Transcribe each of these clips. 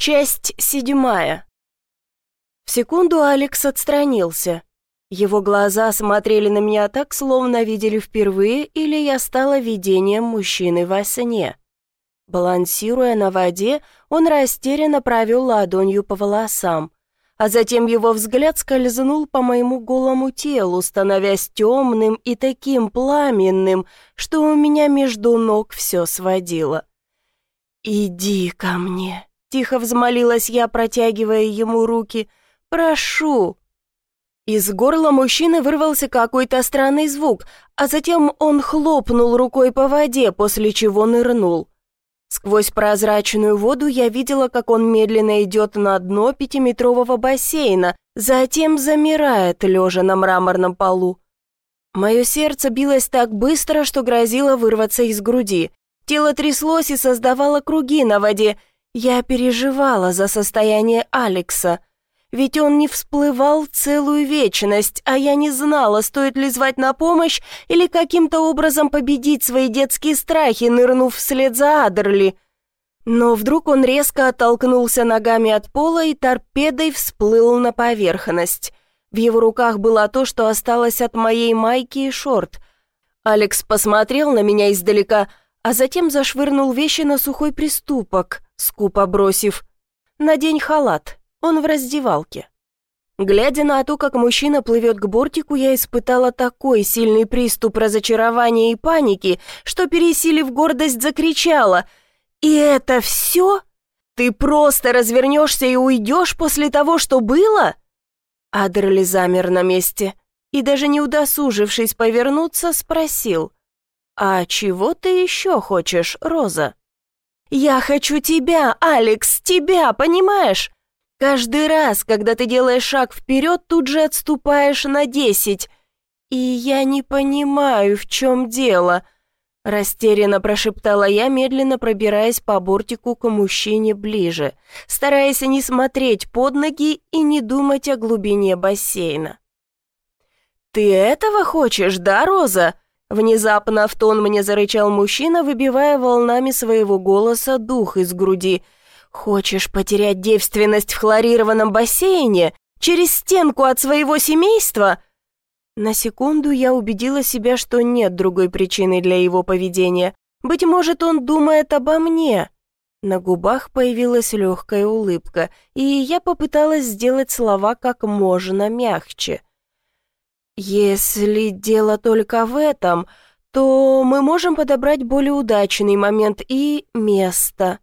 Часть седьмая. В секунду Алекс отстранился. Его глаза смотрели на меня так, словно видели впервые, или я стала видением мужчины во сне. Балансируя на воде, он растерянно провел ладонью по волосам, а затем его взгляд скользнул по моему голому телу, становясь темным и таким пламенным, что у меня между ног все сводило. «Иди ко мне», Тихо взмолилась я, протягивая ему руки. «Прошу!» Из горла мужчины вырвался какой-то странный звук, а затем он хлопнул рукой по воде, после чего нырнул. Сквозь прозрачную воду я видела, как он медленно идет на дно пятиметрового бассейна, затем замирает, лежа на мраморном полу. Мое сердце билось так быстро, что грозило вырваться из груди. Тело тряслось и создавало круги на воде, я переживала за состояние Алекса, ведь он не всплывал целую вечность, а я не знала, стоит ли звать на помощь или каким-то образом победить свои детские страхи, нырнув вслед за Адерли. Но вдруг он резко оттолкнулся ногами от пола и торпедой всплыл на поверхность. В его руках было то, что осталось от моей майки и шорт. Алекс посмотрел на меня издалека, а затем зашвырнул вещи на сухой приступок, скупо бросив «Надень халат, он в раздевалке». Глядя на то, как мужчина плывет к бортику, я испытала такой сильный приступ разочарования и паники, что, пересилив гордость, закричала «И это все? Ты просто развернешься и уйдешь после того, что было?» Адерли замер на месте и, даже не удосужившись повернуться, спросил «А чего ты еще хочешь, Роза?» «Я хочу тебя, Алекс, тебя, понимаешь? Каждый раз, когда ты делаешь шаг вперед, тут же отступаешь на десять. И я не понимаю, в чем дело», — растерянно прошептала я, медленно пробираясь по бортику к мужчине ближе, стараясь не смотреть под ноги и не думать о глубине бассейна. «Ты этого хочешь, да, Роза?» Внезапно в тон мне зарычал мужчина, выбивая волнами своего голоса дух из груди. «Хочешь потерять девственность в хлорированном бассейне? Через стенку от своего семейства?» На секунду я убедила себя, что нет другой причины для его поведения. Быть может, он думает обо мне. На губах появилась легкая улыбка, и я попыталась сделать слова как можно мягче. «Если дело только в этом, то мы можем подобрать более удачный момент и место».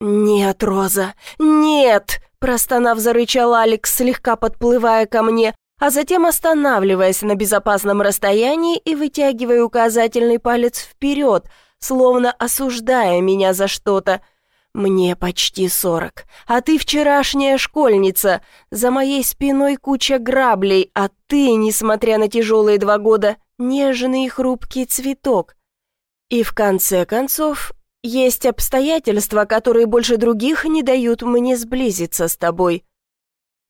«Нет, Роза, нет!» – простонав, зарычал Алекс, слегка подплывая ко мне, а затем останавливаясь на безопасном расстоянии и вытягивая указательный палец вперед, словно осуждая меня за что-то – «Мне почти сорок, а ты вчерашняя школьница. За моей спиной куча граблей, а ты, несмотря на тяжелые два года, нежный и хрупкий цветок. И в конце концов, есть обстоятельства, которые больше других не дают мне сблизиться с тобой».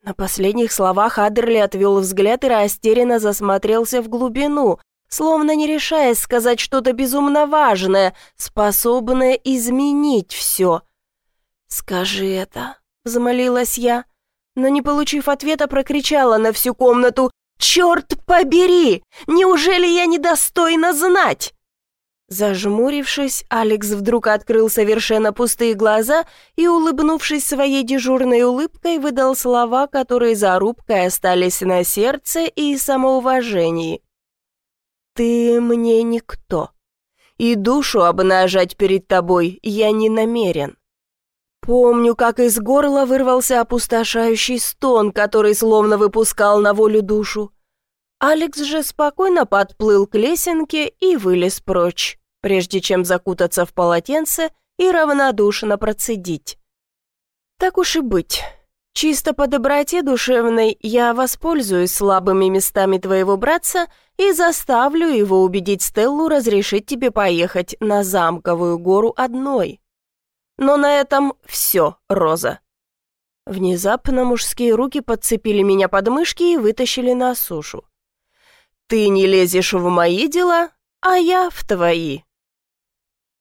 На последних словах Адерли отвел взгляд и растерянно засмотрелся в глубину, словно не решаясь сказать что-то безумно важное, способное изменить все. «Скажи это», — замолилась я, но, не получив ответа, прокричала на всю комнату «Черт побери! Неужели я недостойна знать?» Зажмурившись, Алекс вдруг открыл совершенно пустые глаза и, улыбнувшись своей дежурной улыбкой, выдал слова, которые за рубкой остались на сердце и самоуважении. «Ты мне никто, и душу обнажать перед тобой я не намерен. Помню, как из горла вырвался опустошающий стон, который словно выпускал на волю душу. Алекс же спокойно подплыл к лесенке и вылез прочь, прежде чем закутаться в полотенце и равнодушно процедить. Так уж и быть. Чисто по доброте душевной я воспользуюсь слабыми местами твоего братца и заставлю его убедить Стеллу разрешить тебе поехать на замковую гору одной. Но на этом все, Роза». Внезапно мужские руки подцепили меня под мышки и вытащили на сушу. «Ты не лезешь в мои дела, а я в твои.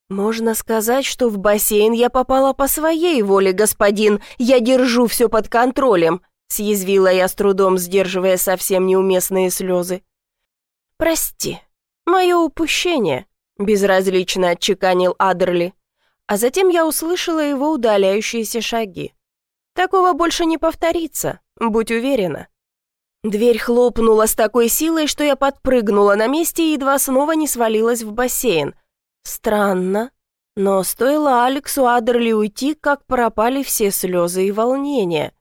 «Можно сказать, что в бассейн я попала по своей воле, господин. Я держу все под контролем», — съязвила я с трудом, сдерживая совсем неуместные слезы. «Прости, мое упущение», — безразлично отчеканил Адерли. А затем я услышала его удаляющиеся шаги. «Такого больше не повторится, будь уверена». Дверь хлопнула с такой силой, что я подпрыгнула на месте и едва снова не свалилась в бассейн — Странно, но стоило Алексу Адерли уйти, как пропали все слезы и волнения.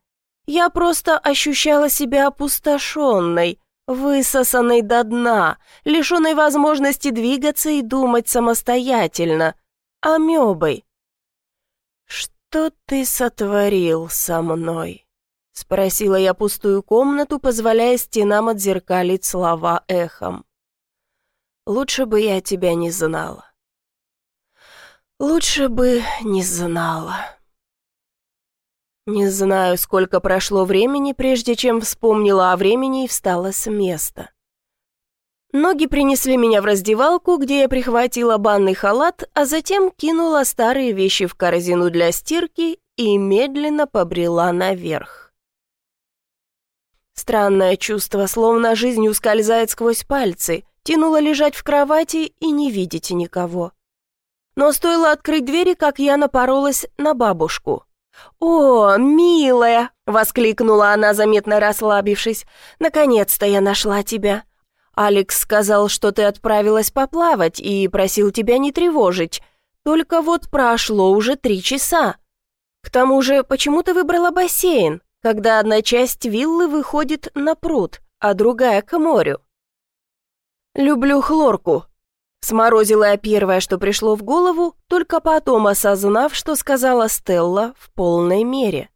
Я просто ощущала себя опустошенной, высосанной до дна, лишенной возможности двигаться и думать самостоятельно, амебой. «Что ты сотворил со мной?» — спросила я пустую комнату, позволяя стенам отзеркалить слова эхом. «Лучше бы я тебя не знала. Лучше бы не знала. Не знаю, сколько прошло времени, прежде чем вспомнила о времени и встала с места. Ноги принесли меня в раздевалку, где я прихватила банный халат, а затем кинула старые вещи в корзину для стирки и медленно побрела наверх. Странное чувство, словно жизнь ускользает сквозь пальцы, тянуло лежать в кровати и не видеть никого. Но стоило открыть двери, как я напоролась на бабушку. «О, милая!» — воскликнула она, заметно расслабившись. «Наконец-то я нашла тебя. Алекс сказал, что ты отправилась поплавать и просил тебя не тревожить. Только вот прошло уже три часа. К тому же, почему ты выбрала бассейн, когда одна часть виллы выходит на пруд, а другая — к морю?» «Люблю хлорку», Сморозила я первое, что пришло в голову, только потом осознав, что сказала Стелла в полной мере.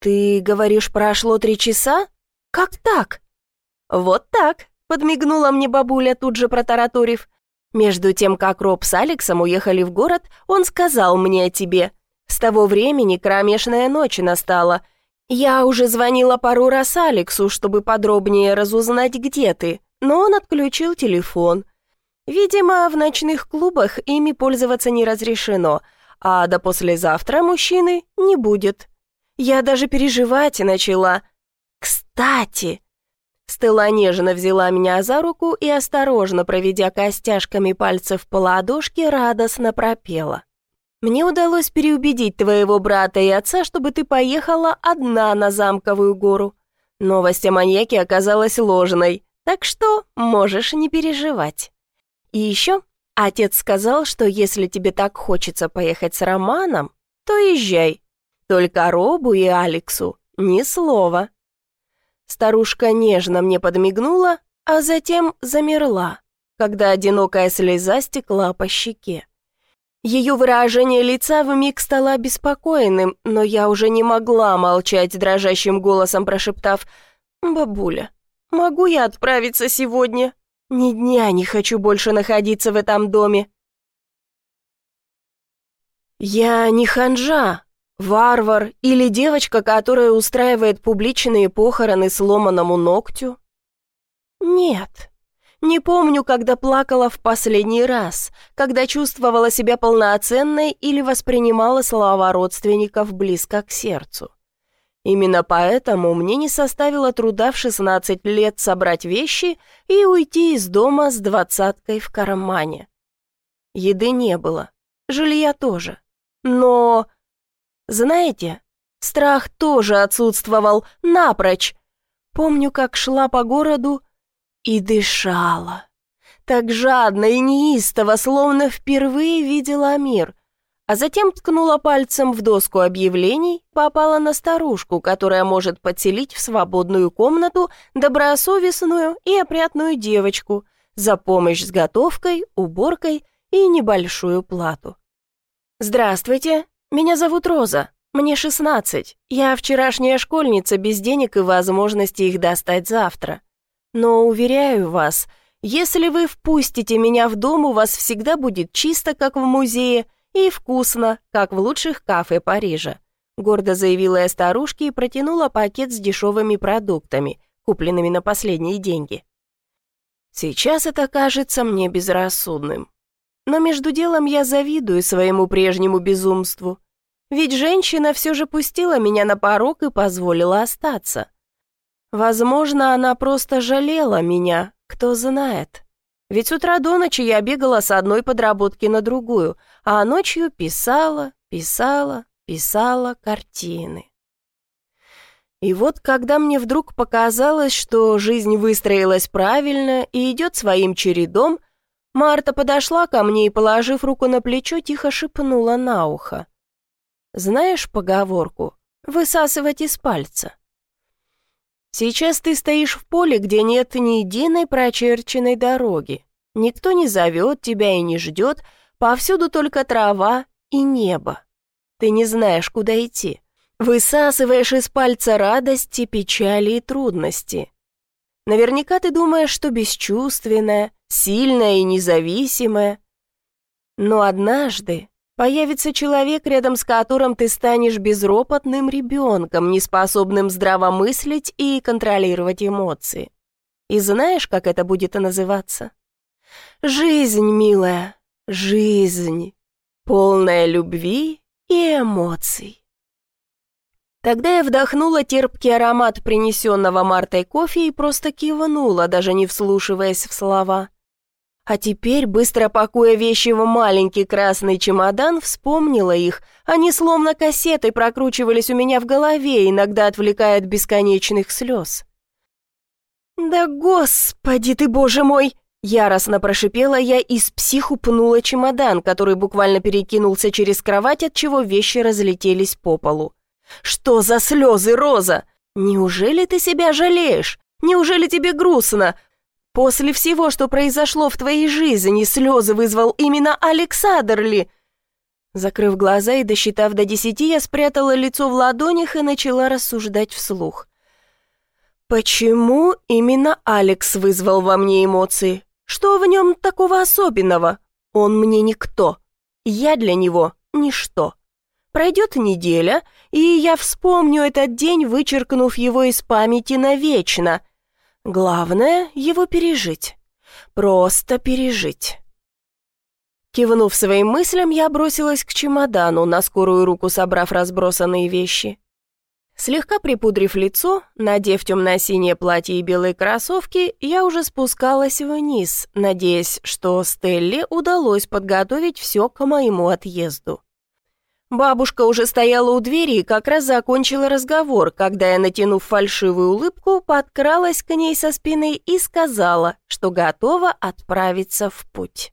«Ты говоришь, прошло три часа? Как так?» «Вот так», — подмигнула мне бабуля, тут же протараторив. «Между тем, как Роб с Алексом уехали в город, он сказал мне о тебе. С того времени кромешная ночь настала. Я уже звонила пару раз Алексу, чтобы подробнее разузнать, где ты, но он отключил телефон». Видимо, в ночных клубах ими пользоваться не разрешено, а до послезавтра мужчины не будет. Я даже переживать начала. Кстати, Стелла нежно взяла меня за руку и, осторожно проведя костяшками пальцев по ладошке, радостно пропела. «Мне удалось переубедить твоего брата и отца, чтобы ты поехала одна на замковую гору. Новость о маньяке оказалась ложной, так что можешь не переживать». И еще отец сказал, что если тебе так хочется поехать с Романом, то езжай. Только Робу и Алексу ни слова. Старушка нежно мне подмигнула, а затем замерла, когда одинокая слеза стекла по щеке. Ее выражение лица вмиг стало обеспокоенным, но я уже не могла молчать, дрожащим голосом прошептав «Бабуля, могу я отправиться сегодня?» Ни дня не хочу больше находиться в этом доме. Я не ханжа, варвар или девочка, которая устраивает публичные похороны сломанному ногтю. Нет, не помню, когда плакала в последний раз, когда чувствовала себя полноценной или воспринимала слова родственников близко к сердцу. Именно поэтому мне не составило труда в 16 лет собрать вещи и уйти из дома с двадцаткой в кармане. Еды не было, жилья тоже. Но, знаете, страх тоже отсутствовал напрочь. Помню, как шла по городу и дышала. Так жадно и неистово, словно впервые видела мир — а затем ткнула пальцем в доску объявлений, попала на старушку, которая может подселить в свободную комнату добросовестную и опрятную девочку за помощь с готовкой, уборкой и небольшую плату. «Здравствуйте, меня зовут Роза, мне 16. Я вчерашняя школьница без денег и возможности их достать завтра. Но, уверяю вас, если вы впустите меня в дом, у вас всегда будет чисто, как в музее, «И вкусно, как в лучших кафе Парижа», гордо заявила я старушке и протянула пакет с дешевыми продуктами, купленными на последние деньги. Сейчас это кажется мне безрассудным. Но между делом я завидую своему прежнему безумству. Ведь женщина все же пустила меня на порог и позволила остаться. Возможно, она просто жалела меня, кто знает. Ведь с утра до ночи я бегала с одной подработки на другую, а ночью писала, писала, писала картины. И вот когда мне вдруг показалось, что жизнь выстроилась правильно и идет своим чередом, Марта подошла ко мне и, положив руку на плечо, тихо шепнула на ухо. «Знаешь поговорку? Высасывать из пальца». Сейчас ты стоишь в поле, где нет ни единой прочерченной дороги. Никто не зовет тебя и не ждет, повсюду только трава и небо. Ты не знаешь, куда идти. Высасываешь из пальца радости, печали и трудности. Наверняка ты думаешь, что бесчувственная, сильная и независимая. Но однажды появится человек, рядом с которым ты станешь безропотным ребенком, неспособным здравомыслить и контролировать эмоции. И знаешь, как это будет называться? Жизнь, милая, жизнь, полная любви и эмоций. Тогда я вдохнула терпкий аромат принесенного Мартой кофе и просто кивнула, даже не вслушиваясь в слова. А теперь, быстро пакуя вещи в маленький красный чемодан, вспомнила их. Они словно кассеты прокручивались у меня в голове, иногда отвлекая от бесконечных слез. «Да господи ты, боже мой!» Яростно прошипела я и с психу пнула чемодан, который буквально перекинулся через кровать, от чего вещи разлетелись по полу. «Что за слезы, Роза? Неужели ты себя жалеешь? Неужели тебе грустно? После всего, что произошло в твоей жизни, слезы вызвал именно Александр ли?» Закрыв глаза и досчитав до десяти, я спрятала лицо в ладонях и начала рассуждать вслух. «Почему именно Алекс вызвал во мне эмоции? Что в нем такого особенного? Он мне никто. Я для него ничто. Пройдет неделя, и я вспомню этот день, вычеркнув его из памяти навечно. Главное — его пережить. Просто пережить. Кивнув своим мыслям, я бросилась к чемодану, на скорую руку собрав разбросанные вещи. Слегка припудрив лицо, надев темно-синее платье и белые кроссовки, я уже спускалась вниз, надеясь, что Стелле удалось подготовить все к моему отъезду. Бабушка уже стояла у двери и как раз закончила разговор, когда я, натянув фальшивую улыбку, подкралась к ней со спины и сказала, что готова отправиться в путь.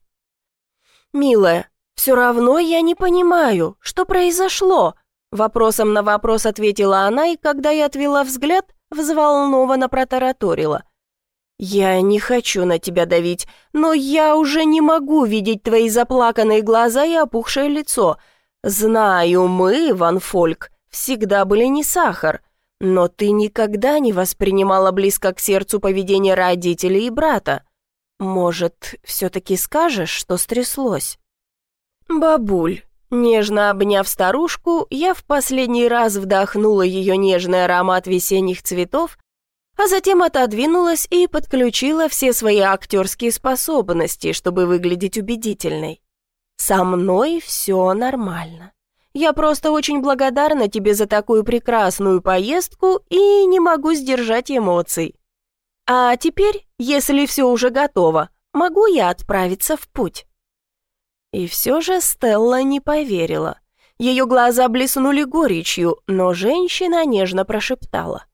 «Милая, все равно я не понимаю, что произошло?» Вопросом на вопрос ответила она, и когда я отвела взгляд, взволнованно протараторила. «Я не хочу на тебя давить, но я уже не могу видеть твои заплаканные глаза и опухшее лицо. Знаю, мы, Ван Фольк, всегда были не сахар, но ты никогда не воспринимала близко к сердцу поведение родителей и брата. Может, все-таки скажешь, что стряслось?» «Бабуль, Нежно обняв старушку, я в последний раз вдохнула ее нежный аромат весенних цветов, а затем отодвинулась и подключила все свои актерские способности, чтобы выглядеть убедительной. «Со мной все нормально. Я просто очень благодарна тебе за такую прекрасную поездку и не могу сдержать эмоций. А теперь, если все уже готово, могу я отправиться в путь?» И все же Стелла не поверила. Ее глаза блеснули горечью, но женщина нежно прошептала.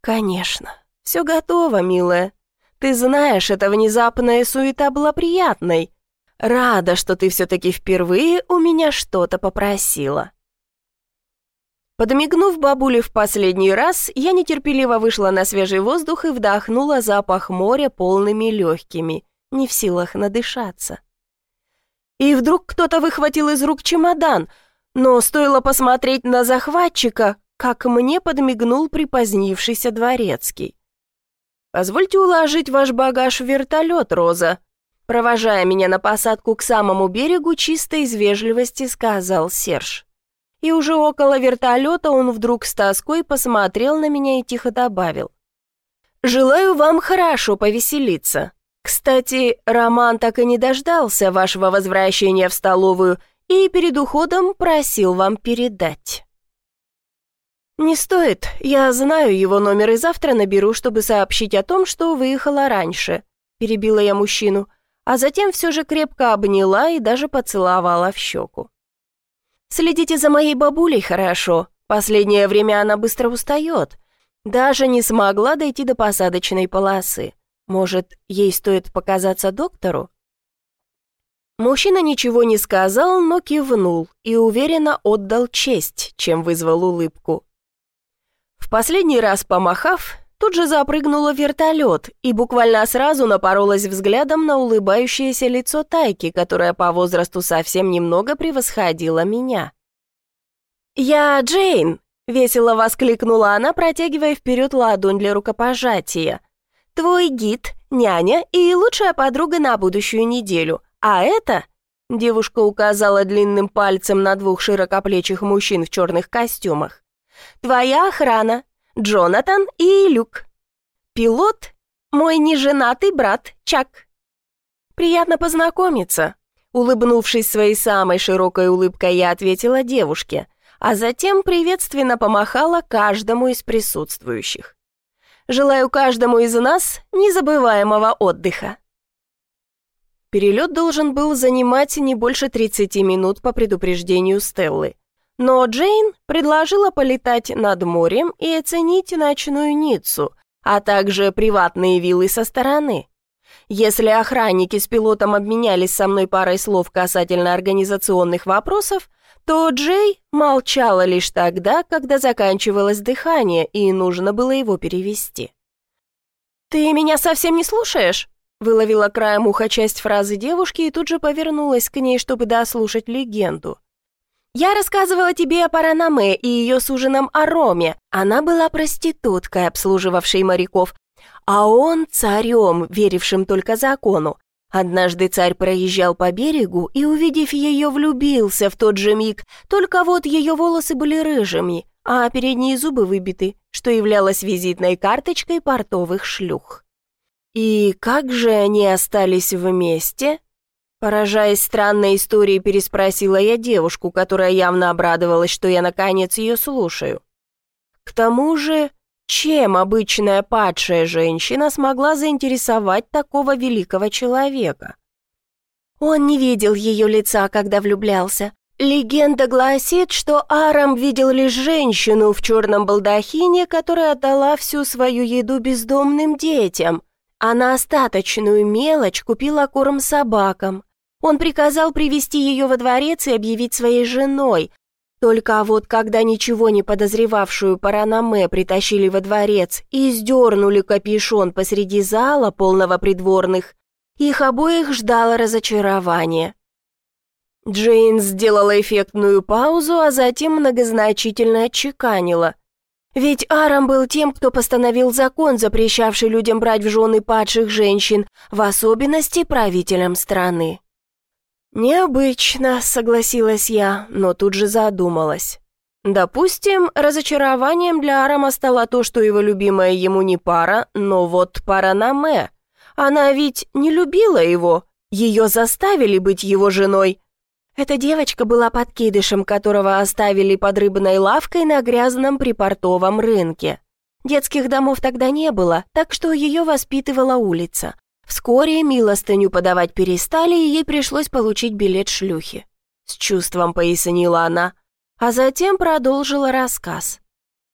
«Конечно, все готово, милая. Ты знаешь, эта внезапная суета была приятной. Рада, что ты все-таки впервые у меня что-то попросила». Подмигнув бабуле в последний раз, я нетерпеливо вышла на свежий воздух и вдохнула запах моря полными легкими, не в силах надышаться. И вдруг кто-то выхватил из рук чемодан, но стоило посмотреть на захватчика, как мне подмигнул припозднившийся дворецкий. «Позвольте уложить ваш багаж в вертолет, Роза», провожая меня на посадку к самому берегу, чисто из вежливости сказал Серж. И уже около вертолета он вдруг с тоской посмотрел на меня и тихо добавил. «Желаю вам хорошо повеселиться. Кстати, Роман так и не дождался вашего возвращения в столовую и перед уходом просил вам передать. «Не стоит. Я знаю его номер и завтра наберу, чтобы сообщить о том, что выехала раньше», — перебила я мужчину, а затем все же крепко обняла и даже поцеловала в щеку. «Следите за моей бабулей хорошо. Последнее время она быстро устает. Даже не смогла дойти до посадочной полосы. Может, ей стоит показаться доктору?» Мужчина ничего не сказал, но кивнул и уверенно отдал честь, чем вызвал улыбку. В последний раз помахав, тут же запрыгнула в вертолет и буквально сразу напоролась взглядом на улыбающееся лицо Тайки, которая по возрасту совсем немного превосходила меня. «Я Джейн!» — весело воскликнула она, протягивая вперед ладонь для рукопожатия. «Твой гид, няня и лучшая подруга на будущую неделю. А это...» Девушка указала длинным пальцем на двух широкоплечих мужчин в черных костюмах. Твоя охрана, Джонатан и Люк. Пилот — мой неженатый брат Чак. Приятно познакомиться. Улыбнувшись своей самой широкой улыбкой, я ответила девушке, а затем приветственно помахала каждому из присутствующих. Желаю каждому из нас незабываемого отдыха. Перелет должен был занимать не больше 30 минут по предупреждению Стеллы. Но Джейн предложила полетать над морем и оценить ночную Ниццу, а также приватные виллы со стороны. Если охранники с пилотом обменялись со мной парой слов касательно организационных вопросов, то Джей молчала лишь тогда, когда заканчивалось дыхание и нужно было его перевести. «Ты меня совсем не слушаешь?» Выловила краем уха часть фразы девушки и тут же повернулась к ней, чтобы дослушать легенду. Я рассказывала тебе о Паранаме и ее суженом Ароме. Она была проституткой, обслуживавшей моряков, а он царем, верившим только закону. Однажды царь проезжал по берегу и, увидев ее, влюбился в тот же миг, только вот ее волосы были рыжими, а передние зубы выбиты, что являлось визитной карточкой портовых шлюх. И как же они остались вместе? Поражаясь странной историей, переспросила я девушку, которая явно обрадовалась, что я наконец ее слушаю. К тому же, чем обычная падшая женщина смогла заинтересовать такого великого человека? Он не видел ее лица, когда влюблялся. Легенда гласит, что Арам видел лишь женщину в черном балдахине, которая отдала всю свою еду бездомным детям, а на остаточную мелочь купила корм собакам. Он приказал привести ее во дворец и объявить своей женой. Только вот когда ничего не подозревавшую Паранаме притащили во дворец и сдернули капюшон посреди зала, полного придворных, их обоих ждало разочарование. Джейн сделала эффектную паузу, а затем многозначительно отчеканила. Ведь Арам был тем, кто постановил закон, запрещавший людям брать в жены падших женщин, в особенности правителям страны. «Необычно», — согласилась я, но тут же задумалась. Допустим, разочарованием для Арама стало то, что его любимая ему не пара, но вот пара Наме. Она ведь не любила его, ее заставили быть его женой. Эта девочка была подкидышем, которого оставили под рыбной лавкой на грязном припортовом рынке. Детских домов тогда не было, так что ее воспитывала улица. Вскоре милостыню подавать перестали, и ей пришлось получить билет шлюхи. С чувством пояснила она, а затем продолжила рассказ.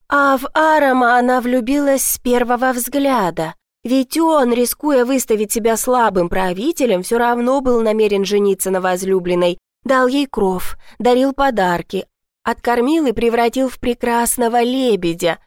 А в Арама она влюбилась с первого взгляда, ведь он, рискуя выставить себя слабым правителем, все равно был намерен жениться на возлюбленной, дал ей кров, дарил подарки, откормил и превратил в прекрасного лебедя,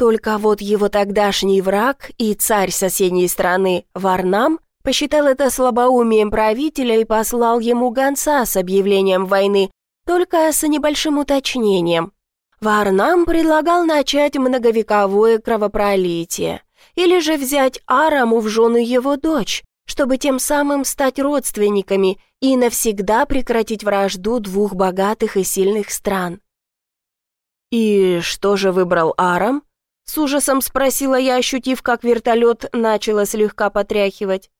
только вот его тогдашний враг и царь соседней страны, Варнам, посчитал это слабоумием правителя и послал ему гонца с объявлением войны, только с небольшим уточнением. Варнам предлагал начать многовековое кровопролитие, или же взять Араму в жены его дочь, чтобы тем самым стать родственниками и навсегда прекратить вражду двух богатых и сильных стран. И что же выбрал Арам? С ужасом спросила я, ощутив, как вертолет начало слегка потряхивать.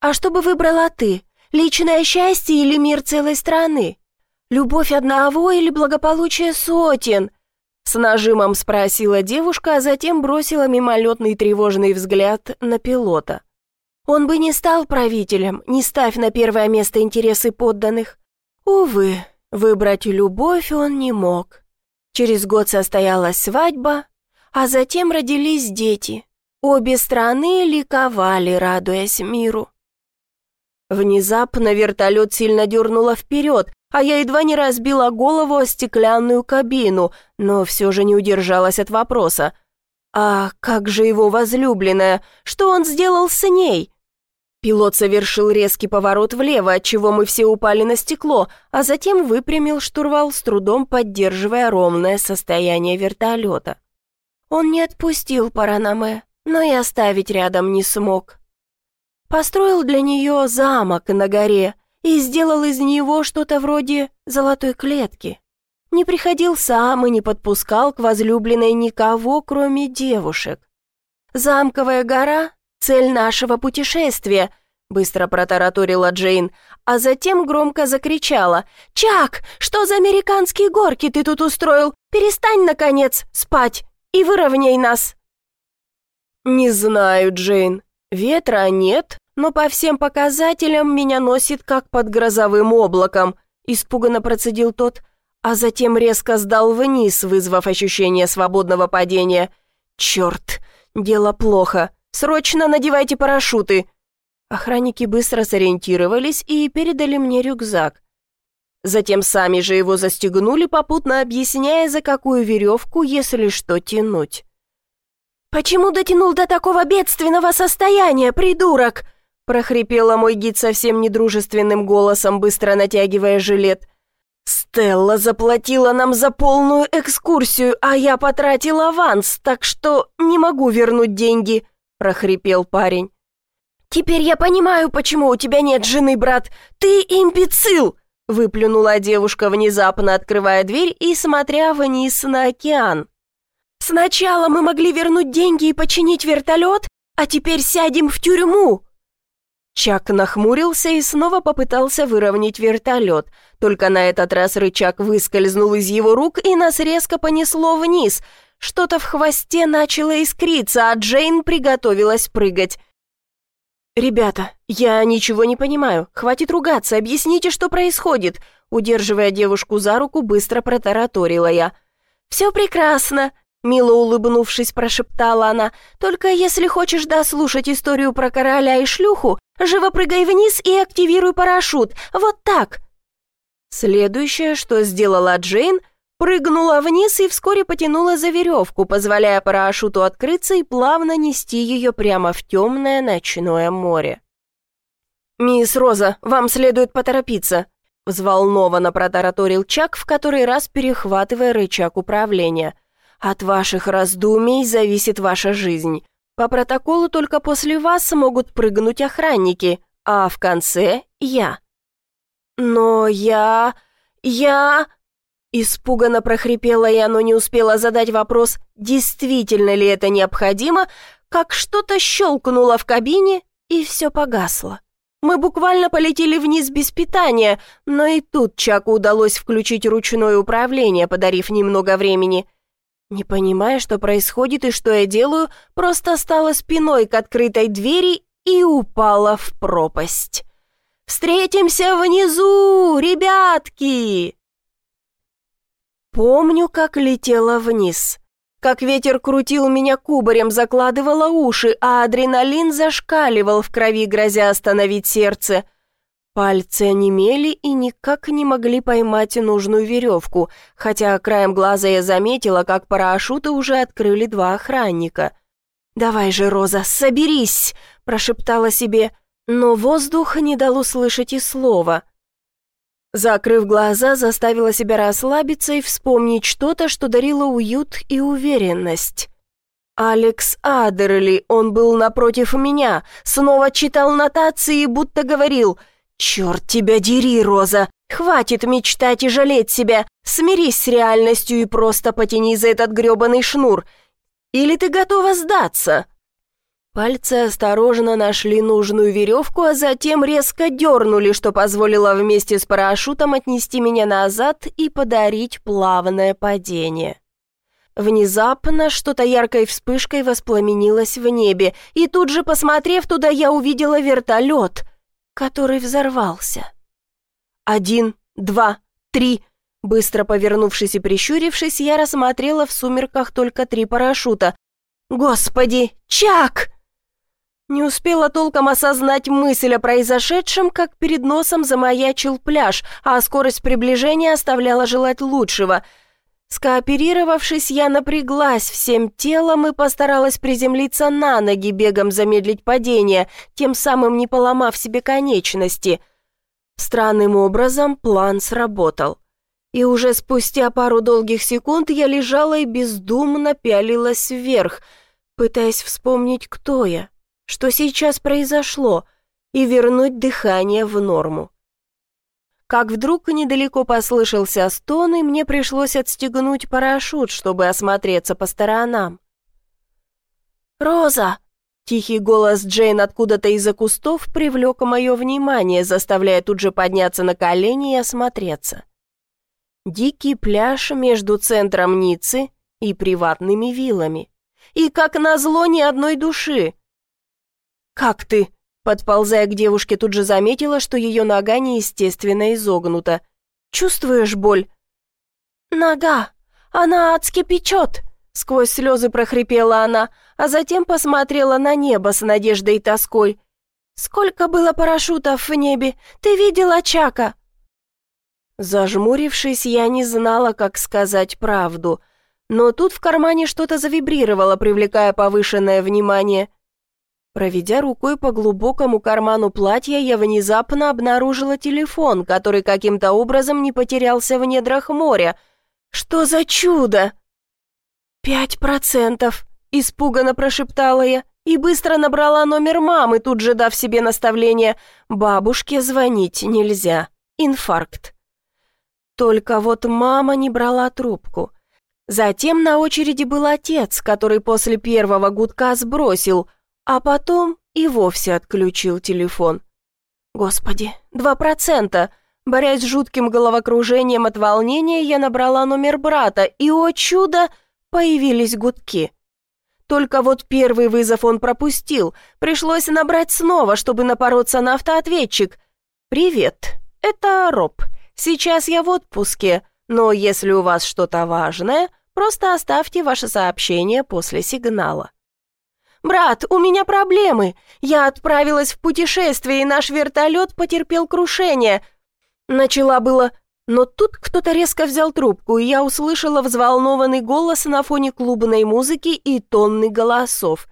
А что бы выбрала ты? Личное счастье или мир целой страны? Любовь одного или благополучие сотен?» С нажимом спросила девушка, а затем бросила мимолетный тревожный взгляд на пилота. Он бы не стал правителем, не ставь на первое место интересы подданных. Увы, выбрать любовь он не мог. Через год состоялась свадьба, а затем родились дети. Обе страны ликовали, радуясь миру. Внезапно вертолет сильно дернуло вперед, а я едва не разбила голову о стеклянную кабину, но все же не удержалась от вопроса. «А как же его возлюбленная? Что он сделал с ней?» Пилот совершил резкий поворот влево, отчего мы все упали на стекло, а затем выпрямил штурвал, с трудом поддерживая ровное состояние вертолета. Он не отпустил Паранаме, но и оставить рядом не смог. Построил для нее замок на горе — и сделал из него что-то вроде золотой клетки. Не приходил сам и не подпускал к возлюбленной никого, кроме девушек. «Замковая гора — цель нашего путешествия», — быстро протараторила Джейн, а затем громко закричала. «Чак, что за американские горки ты тут устроил? Перестань, наконец, спать и выровняй нас!» «Не знаю, Джейн. Ветра нет, но по всем показателям меня носит как под грозовым облаком», испуганно процедил тот, а затем резко сдал вниз, вызвав ощущение свободного падения. «Черт, дело плохо. Срочно надевайте парашюты!» Охранники быстро сориентировались и передали мне рюкзак. Затем сами же его застегнули, попутно объясняя, за какую веревку, если что, тянуть. «Почему дотянул до такого бедственного состояния, придурок?» прохрипела мой гид совсем недружественным голосом, быстро натягивая жилет. «Стелла заплатила нам за полную экскурсию, а я потратил аванс, так что не могу вернуть деньги», — прохрипел парень. «Теперь я понимаю, почему у тебя нет жены, брат. Ты имбецил!» — выплюнула девушка, внезапно открывая дверь и смотря вниз на океан. «Сначала мы могли вернуть деньги и починить вертолет, а теперь сядем в тюрьму!» Чак нахмурился и снова попытался выровнять вертолет. Только на этот раз рычаг выскользнул из его рук, и нас резко понесло вниз. Что-то в хвосте начало искриться, а Джейн приготовилась прыгать. «Ребята, я ничего не понимаю. Хватит ругаться, объясните, что происходит». Удерживая девушку за руку, быстро протараторила я. «Все прекрасно. Мило улыбнувшись, прошептала она. «Только если хочешь дослушать историю про короля и шлюху, живо прыгай вниз и активируй парашют. Вот так!» Следующее, что сделала Джейн, прыгнула вниз и вскоре потянула за веревку, позволяя парашюту открыться и плавно нести ее прямо в темное ночное море. «Мисс Роза, вам следует поторопиться», взволнованно протараторил Чак, в который раз перехватывая рычаг управления – от ваших раздумий зависит ваша жизнь. По протоколу только после вас смогут прыгнуть охранники, а в конце я». «Но я... я...» Испуганно прохрипела я, но не успела задать вопрос, действительно ли это необходимо, как что-то щелкнуло в кабине, и все погасло. Мы буквально полетели вниз без питания, но и тут Чаку удалось включить ручное управление, подарив немного времени. Не понимая, что происходит и что я делаю, просто стала спиной к открытой двери и упала в пропасть. «Встретимся внизу, ребятки!» Помню, как летела вниз. Как ветер крутил меня кубарем, закладывала уши, а адреналин зашкаливал в крови, грозя остановить сердце – Пальцы онемели и никак не могли поймать нужную веревку, хотя краем глаза я заметила, как парашюты уже открыли два охранника. «Давай же, Роза, соберись!» – прошептала себе, но воздух не дал услышать и слова. Закрыв глаза, заставила себя расслабиться и вспомнить что-то, что дарило уют и уверенность. Алекс Адерли, он был напротив меня, снова читал нотации и будто говорил – «Черт тебя дери, Роза! Хватит мечтать и жалеть себя! Смирись с реальностью и просто потяни за этот грёбаный шнур! Или ты готова сдаться?» Пальцы осторожно нашли нужную веревку, а затем резко дернули, что позволило вместе с парашютом отнести меня назад и подарить плавное падение. Внезапно что-то яркой вспышкой воспламенилось в небе, и тут же, посмотрев туда, я увидела вертолет, который взорвался. Один, два, три. Быстро повернувшись и прищурившись, я рассмотрела в сумерках только три парашюта. «Господи, Чак!» Не успела толком осознать мысль о произошедшем, как перед носом замаячил пляж, а скорость приближения оставляла желать лучшего. Скооперировавшись, я напряглась всем телом и постаралась приземлиться на ноги, бегом замедлить падение, тем самым не поломав себе конечности. Странным образом план сработал. И уже спустя пару долгих секунд я лежала и бездумно пялилась вверх, пытаясь вспомнить, кто я что сейчас произошло, и вернуть дыхание в норму. Как вдруг недалеко послышался стон, и мне пришлось отстегнуть парашют, чтобы осмотреться по сторонам. «Роза!» — тихий голос Джейн откуда-то из-за кустов привлек мое внимание, заставляя тут же подняться на колени и осмотреться. Дикий пляж между центром Ниццы и приватными виллами. И, как назло, ни одной души — «Как ты?» Подползая к девушке, тут же заметила, что ее нога неестественно изогнута. «Чувствуешь боль?» «Нога! Она адски печет!» Сквозь слезы прохрипела она, а затем посмотрела на небо с надеждой и тоской. «Сколько было парашютов в небе? Ты видела Чака?» Зажмурившись, я не знала, как сказать правду. Но тут в кармане что-то завибрировало, привлекая повышенное внимание. Проведя рукой по глубокому карману платья, я внезапно обнаружила телефон, который каким-то образом не потерялся в недрах моря. Что за чудо? «Пять процентов», — испуганно прошептала я и быстро набрала номер мамы, тут же дав себе наставление. «Бабушке звонить нельзя. Инфаркт». Только вот мама не брала трубку. Затем на очереди был отец, который после первого гудка сбросил — а потом и вовсе отключил телефон. Господи, два процента! Борясь с жутким головокружением от волнения, я набрала номер брата, и, о чудо, появились гудки. Только вот первый вызов он пропустил. Пришлось набрать снова, чтобы напороться на автоответчик. «Привет, это Роб. Сейчас я в отпуске, но если у вас что-то важное, просто оставьте ваше сообщение после сигнала». «Брат, у меня проблемы. Я отправилась в путешествие, и наш вертолет потерпел крушение». Начала было, но тут кто-то резко взял трубку, и я услышала взволнованный голос на фоне клубной музыки и тонны голосов.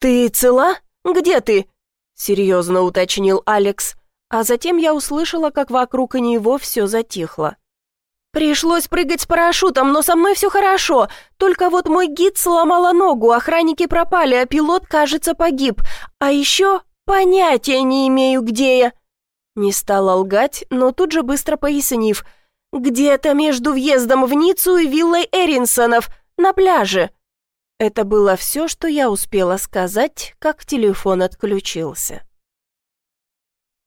«Ты цела? Где ты?» — серьезно уточнил Алекс. А затем я услышала, как вокруг него все затихло. «Пришлось прыгать с парашютом, но со мной все хорошо. Только вот мой гид сломала ногу, охранники пропали, а пилот, кажется, погиб. А еще понятия не имею, где я». Не стала лгать, но тут же быстро пояснив. «Где-то между въездом в Ниццу и виллой Эринсонов, на пляже». Это было все, что я успела сказать, как телефон отключился.